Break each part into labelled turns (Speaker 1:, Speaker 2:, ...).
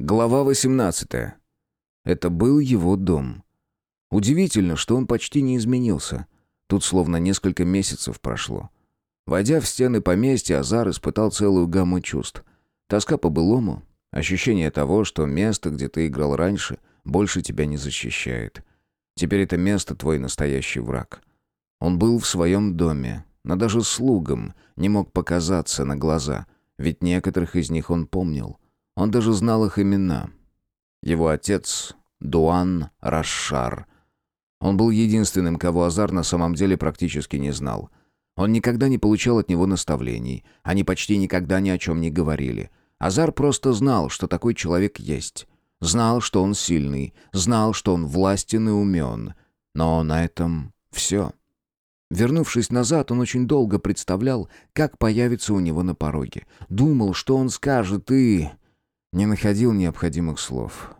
Speaker 1: Глава 18. Это был его дом. Удивительно, что он почти не изменился. Тут словно несколько месяцев прошло. Войдя в стены поместья, Азар испытал целую гамму чувств. Тоска по былому, ощущение того, что место, где ты играл раньше, больше тебя не защищает. Теперь это место твой настоящий враг. Он был в своем доме, но даже слугам не мог показаться на глаза, ведь некоторых из них он помнил — он даже знал их имена. Его отец — Дуан Рашар. Он был единственным, кого Азар на самом деле практически не знал. Он никогда не получал от него наставлений. Они почти никогда ни о чем не говорили. Азар просто знал, что такой человек есть. Знал, что он сильный. Знал, что он властен и умен. Но на этом все. Вернувшись назад, он очень долго представлял, как появится у него на пороге. Думал, что он скажет, и не находил необходимых слов.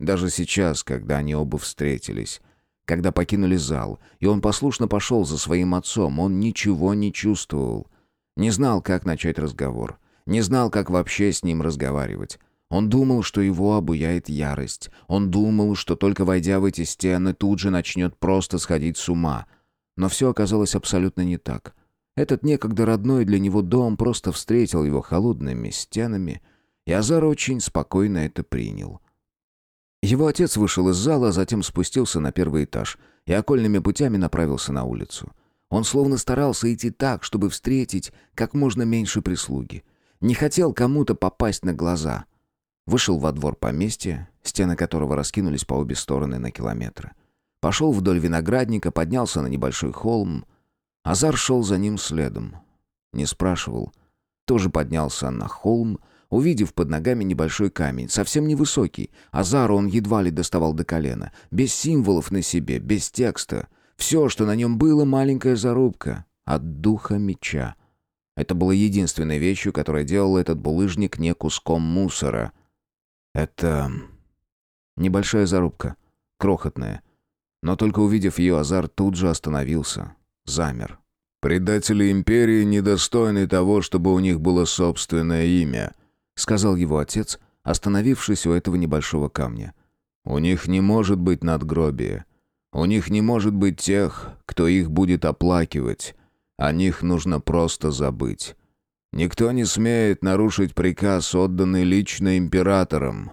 Speaker 1: Даже сейчас, когда они оба встретились, когда покинули зал, и он послушно пошел за своим отцом, он ничего не чувствовал. Не знал, как начать разговор. Не знал, как вообще с ним разговаривать. Он думал, что его обуяет ярость. Он думал, что только войдя в эти стены, тут же начнет просто сходить с ума. Но все оказалось абсолютно не так. Этот некогда родной для него дом просто встретил его холодными стенами, и Азар очень спокойно это принял. Его отец вышел из зала, затем спустился на первый этаж и окольными путями направился на улицу. Он словно старался идти так, чтобы встретить как можно меньше прислуги. Не хотел кому-то попасть на глаза. Вышел во двор поместья, стены которого раскинулись по обе стороны на километры. Пошел вдоль виноградника, поднялся на небольшой холм. Азар шел за ним следом. Не спрашивал. Тоже поднялся на холм, Увидев под ногами небольшой камень, совсем невысокий, Азару он едва ли доставал до колена, без символов на себе, без текста. Все, что на нем было, маленькая зарубка от духа меча. Это было единственной вещью, которая делала этот булыжник не куском мусора. Это... Небольшая зарубка, крохотная. Но только увидев ее, Азар тут же остановился, замер. «Предатели Империи недостойны того, чтобы у них было собственное имя», — сказал его отец, остановившись у этого небольшого камня. «У них не может быть надгробия. У них не может быть тех, кто их будет оплакивать. О них нужно просто забыть. Никто не смеет нарушить приказ, отданный лично императором».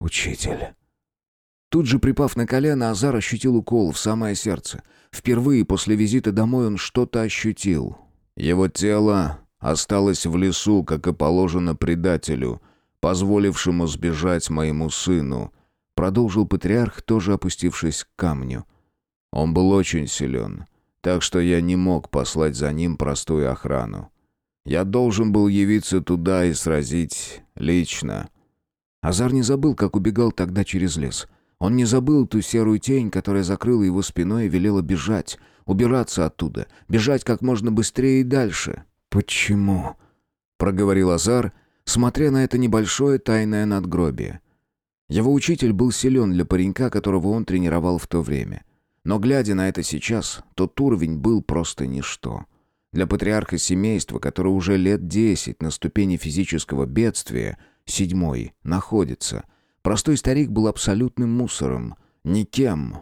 Speaker 1: «Учитель». Тут же, припав на колено, Азар ощутил укол в самое сердце. Впервые после визита домой он что-то ощутил. Его тело осталась в лесу, как и положено предателю, позволившему сбежать моему сыну», — продолжил патриарх, тоже опустившись к камню. «Он был очень силен, так что я не мог послать за ним простую охрану. Я должен был явиться туда и сразить лично». Азар не забыл, как убегал тогда через лес. Он не забыл ту серую тень, которая закрыла его спиной и велела бежать, убираться оттуда, бежать как можно быстрее и дальше. «Почему?» — проговорил Азар, смотря на это небольшое тайное надгробие. Его учитель был силен для паренька, которого он тренировал в то время. Но глядя на это сейчас, тот уровень был просто ничто. Для патриарха семейства, которое уже лет десять на ступени физического бедствия, седьмой, находится, простой старик был абсолютным мусором, никем.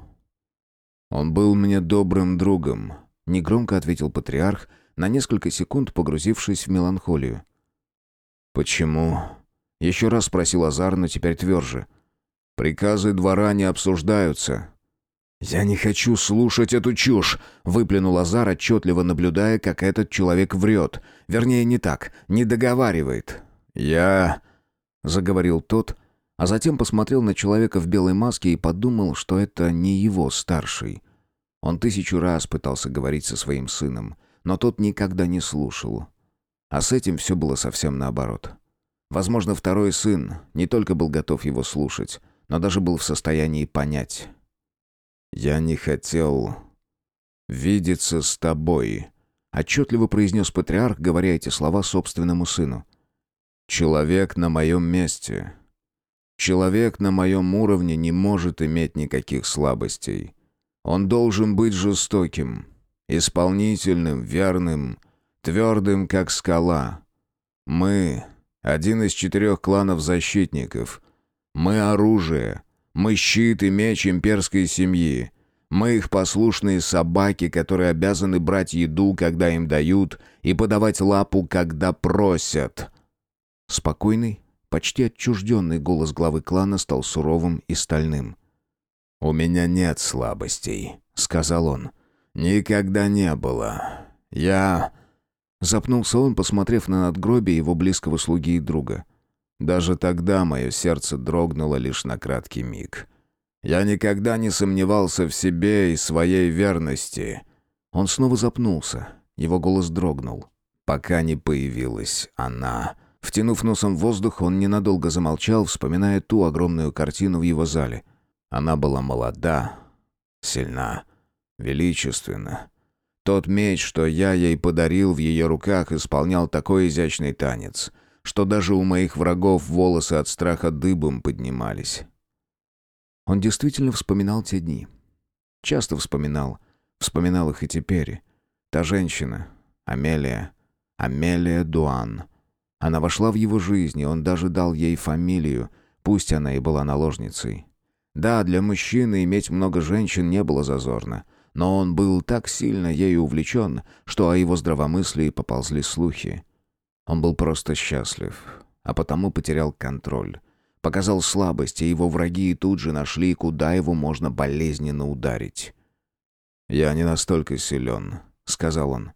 Speaker 1: «Он был мне добрым другом», — негромко ответил патриарх, — на несколько секунд погрузившись в меланхолию. «Почему?» — еще раз спросил Азар, но теперь тверже. «Приказы двора не обсуждаются». «Я не хочу слушать эту чушь!» — выплюнул Азар, отчетливо наблюдая, как этот человек врет. Вернее, не так, не договаривает. «Я...» — заговорил тот, а затем посмотрел на человека в белой маске и подумал, что это не его старший. Он тысячу раз пытался говорить со своим сыном — но тот никогда не слушал. А с этим все было совсем наоборот. Возможно, второй сын не только был готов его слушать, но даже был в состоянии понять. «Я не хотел видеться с тобой», — отчетливо произнес патриарх, говоря эти слова собственному сыну. «Человек на моем месте. Человек на моем уровне не может иметь никаких слабостей. Он должен быть жестоким, исполнительным, верным, твердым, как скала. Мы — один из четырех кланов защитников, Мы оружие. Мы щит и меч имперской семьи. Мы их послушные собаки, которые обязаны брать еду, когда им дают, и подавать лапу, когда просят». Спокойный, почти отчужденный голос главы клана стал суровым и стальным. «У меня нет слабостей», — сказал он. «Никогда не было. Я...» Запнулся он, посмотрев на надгробие его близкого слуги и друга. Даже тогда мое сердце дрогнуло лишь на краткий миг. Я никогда не сомневался в себе и своей верности. Он снова запнулся. Его голос дрогнул. Пока не появилась она. Втянув носом воздух, он ненадолго замолчал, вспоминая ту огромную картину в его зале. Она была молода, сильна, величественна. Тот меч, что я ей подарил в ее руках, исполнял такой изящный танец, что даже у моих врагов волосы от страха дыбом поднимались. Он действительно вспоминал те дни. Часто вспоминал. Вспоминал их и теперь. Та женщина, Амелия, Амелия Дуан. Она вошла в его жизнь, и он даже дал ей фамилию, пусть она и была наложницей. Да, для мужчины иметь много женщин не было зазорно, но он был так сильно ею увлечен, что о его здравомыслии поползли слухи. Он был просто счастлив, а потому потерял контроль. Показал слабость, и его враги тут же нашли, куда его можно болезненно ударить. «Я не настолько силен», — сказал он.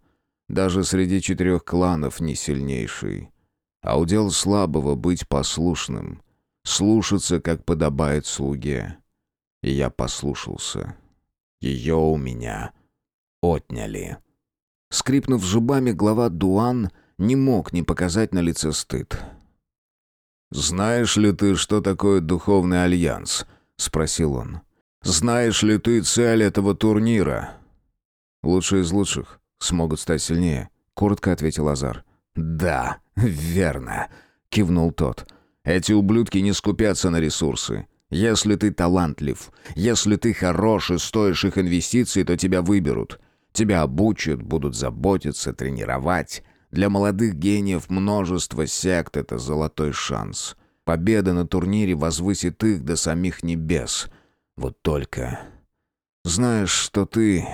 Speaker 1: «Даже среди четырех кланов не сильнейший. А удел слабого быть послушным, слушаться, как подобает слуге. И я послушался. Ее у меня отняли». Скрипнув зубами, глава Дуан не мог не показать на лице стыд. «Знаешь ли ты, что такое духовный альянс?» — спросил он. «Знаешь ли ты цель этого турнира?» «Лучшие из лучших смогут стать сильнее», — коротко ответил Азар. «Да, верно», — кивнул тот. «Эти ублюдки не скупятся на ресурсы. Если ты талантлив, если ты хорош и стоишь их инвестиций, то тебя выберут. Тебя обучат, будут заботиться, тренировать. Для молодых гениев множество сект — это золотой шанс. Победа на турнире возвысит их до самих небес. Вот только... Знаешь, что ты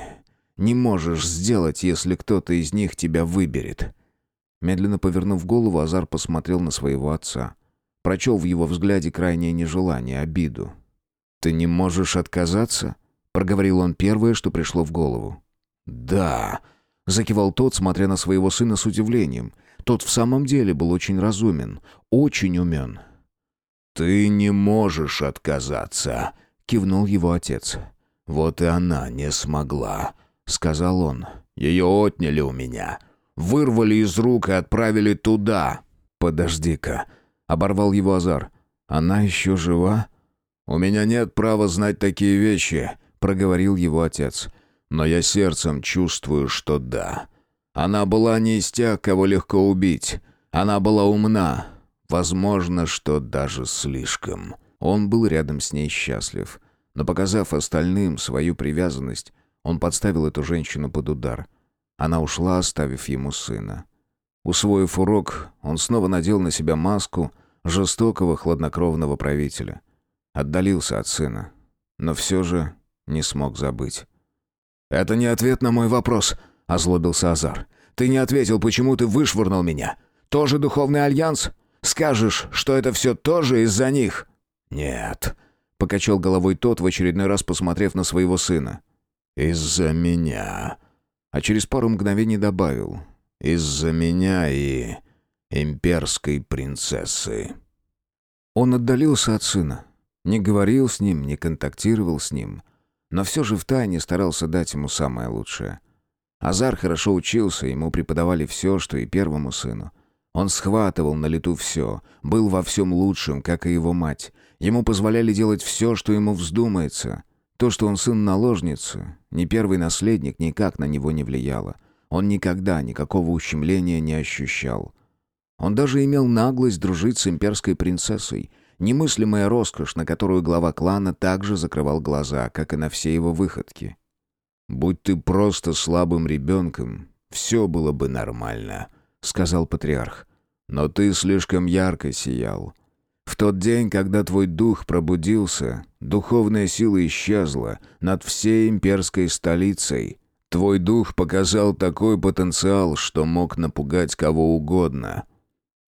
Speaker 1: не можешь сделать, если кто-то из них тебя выберет. Медленно повернув голову, Азар посмотрел на своего отца. Прочел в его взгляде крайнее нежелание, обиду. «Ты не можешь отказаться?» — проговорил он первое, что пришло в голову. «Да», Закивал тот, смотря на своего сына с удивлением. Тот в самом деле был очень разумен, очень умен. «Ты не можешь отказаться», — кивнул его отец. «Вот и она не смогла», — сказал он. «Ее отняли у меня. Вырвали из рук и отправили туда». «Подожди-ка», — оборвал его Азар. «Она еще жива?» «У меня нет права знать такие вещи», — проговорил его отец но я сердцем чувствую, что да. Она была не из тех, кого легко убить. Она была умна. Возможно, что даже слишком. Он был рядом с ней счастлив. Но показав остальным свою привязанность, он подставил эту женщину под удар. Она ушла, оставив ему сына. Усвоив урок, он снова надел на себя маску жестокого, хладнокровного правителя. Отдалился от сына, но все же не смог забыть. «Это не ответ на мой вопрос», — озлобился Азар. «Ты не ответил, почему ты вышвырнул меня. Тоже духовный альянс? Скажешь, что это все тоже из-за них?» «Нет», — покачал головой тот, в очередной раз посмотрев на своего сына. «Из-за меня». А через пару мгновений добавил. «Из-за меня и имперской принцессы». Он отдалился от сына. Не говорил с ним, не контактировал с ним но все же втайне старался дать ему самое лучшее. Азар хорошо учился, ему преподавали все, что и первому сыну. Он схватывал на лету все, был во всем лучшим, как и его мать. Ему позволяли делать все, что ему вздумается. То, что он сын наложницы, ни первый наследник никак на него не влияло. Он никогда никакого ущемления не ощущал. Он даже имел наглость дружить с имперской принцессой, Немыслимая роскошь, на которую глава клана также закрывал глаза, как и на все его выходки. «Будь ты просто слабым ребенком, все было бы нормально», — сказал патриарх. «Но ты слишком ярко сиял. В тот день, когда твой дух пробудился, духовная сила исчезла над всей имперской столицей. Твой дух показал такой потенциал, что мог напугать кого угодно.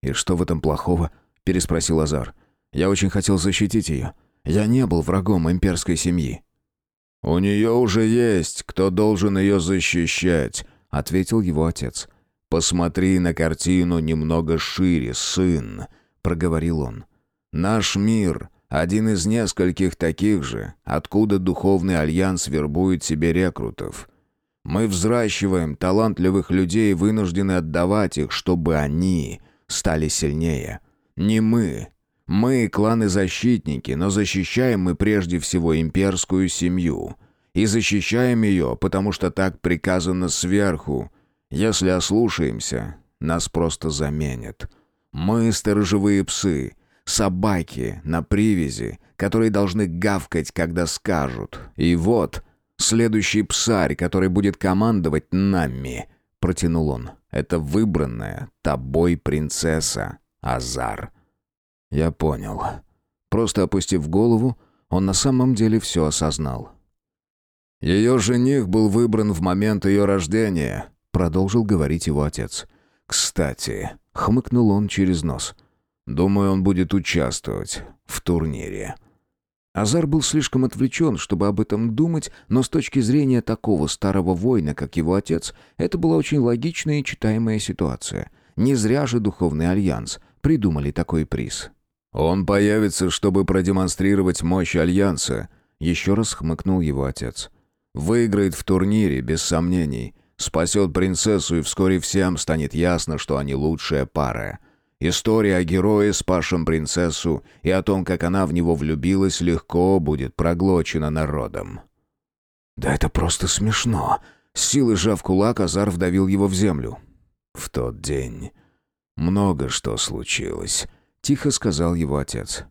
Speaker 1: «И что в этом плохого?» – переспросил Азар. «Я очень хотел защитить ее. Я не был врагом имперской семьи». «У нее уже есть, кто должен ее защищать», — ответил его отец. «Посмотри на картину немного шире, сын», — проговорил он. «Наш мир — один из нескольких таких же, откуда духовный альянс вербует себе рекрутов. Мы взращиваем талантливых людей, вынуждены отдавать их, чтобы они стали сильнее. Не мы, мы кланы-защитники, но защищаем мы прежде всего имперскую семью. И защищаем ее, потому что так приказано сверху. Если ослушаемся, нас просто заменят. Мы сторожевые псы, собаки на привязи, которые должны гавкать, когда скажут. И вот следующий псарь, который будет командовать нами, протянул он. Это выбранная тобой принцесса Азар. Я понял. Просто опустив голову, он на самом деле все осознал. «Ее жених был выбран в момент ее рождения», — продолжил говорить его отец. «Кстати», — хмыкнул он через нос, — «думаю, он будет участвовать в турнире». Азар был слишком отвлечен, чтобы об этом думать, но с точки зрения такого старого воина, как его отец, это была очень логичная и читаемая ситуация. Не зря же Духовный Альянс придумал такой приз. «Он появится, чтобы продемонстрировать мощь Альянса», — еще раз хмыкнул его отец. «Выиграет в турнире, без сомнений. Спасет принцессу, и вскоре всем станет ясно, что они лучшая пара. История о герое, спасшем принцессу, и о том, как она в него влюбилась, легко будет проглочена народом». «Да это просто смешно!» С силой сжав кулак, Азар вдавил его в землю. «В тот день много что случилось». — тихо сказал его отец.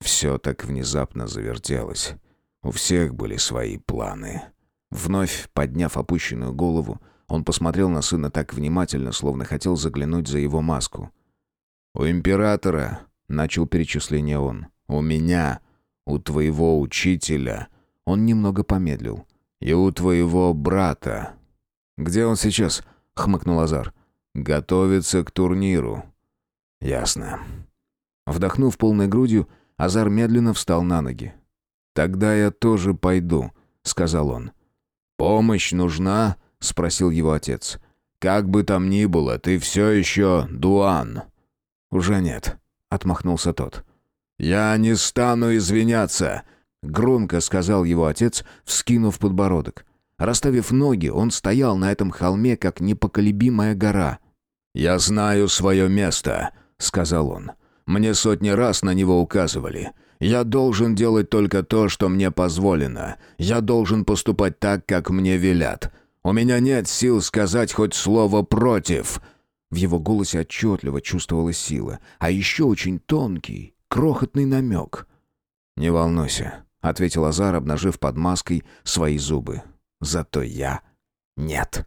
Speaker 1: Все так внезапно завертелось. У всех были свои планы. Вновь, подняв опущенную голову, он посмотрел на сына так внимательно, словно хотел заглянуть за его маску. «У императора», — начал перечисление он, — «у меня, у твоего учителя». Он немного помедлил. «И у твоего брата». «Где он сейчас?» — хмыкнул Азар. «Готовится к турниру». «Ясно. Вдохнув полной грудью, Азар медленно встал на ноги. «Тогда я тоже пойду», — сказал он. «Помощь нужна?» — спросил его отец. «Как бы там ни было, ты все еще Дуан». «Уже нет», — отмахнулся тот. «Я не стану извиняться», — громко сказал его отец, вскинув подбородок. Расставив ноги, он стоял на этом холме, как непоколебимая гора. «Я знаю свое место», — сказал он. Мне сотни раз на него указывали. Я должен делать только то, что мне позволено. Я должен поступать так, как мне велят. У меня нет сил сказать хоть слово «против». В его голосе отчетливо чувствовалась сила, а еще очень тонкий, крохотный намек. «Не волнуйся», — ответил Азар, обнажив под маской свои зубы. «Зато я нет».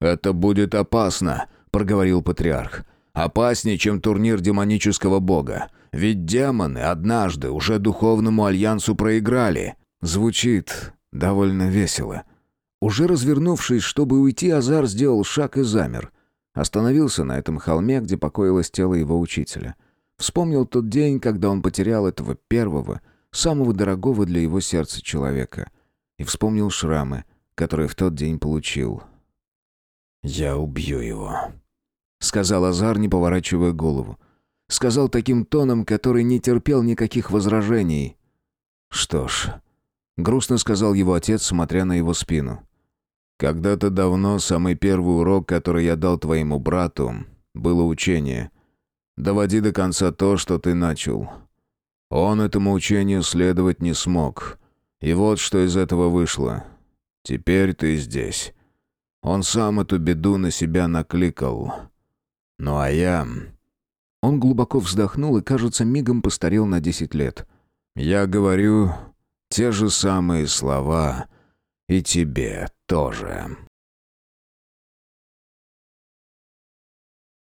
Speaker 1: «Это будет опасно», — проговорил патриарх. Опаснее, чем турнир демонического бога. Ведь демоны однажды уже духовному альянсу проиграли. Звучит довольно весело. Уже развернувшись, чтобы уйти, Азар сделал шаг и замер. Остановился на этом холме, где покоилось тело его учителя. Вспомнил тот день, когда он потерял этого первого, самого дорогого для его сердца человека. И вспомнил шрамы, которые в тот день получил. «Я убью его», — сказал Азар, не поворачивая голову. Сказал таким тоном, который не терпел никаких возражений. «Что ж», — грустно сказал его отец, смотря на его спину. «Когда-то давно самый первый урок, который я дал твоему брату, было учение. Доводи до конца то, что ты начал. Он этому учению следовать не смог. И вот что из этого вышло. Теперь ты здесь. Он сам эту беду на себя накликал». Ну а я... Он глубоко вздохнул и, кажется, мигом постарел на десять лет. Я говорю те же самые слова и тебе тоже.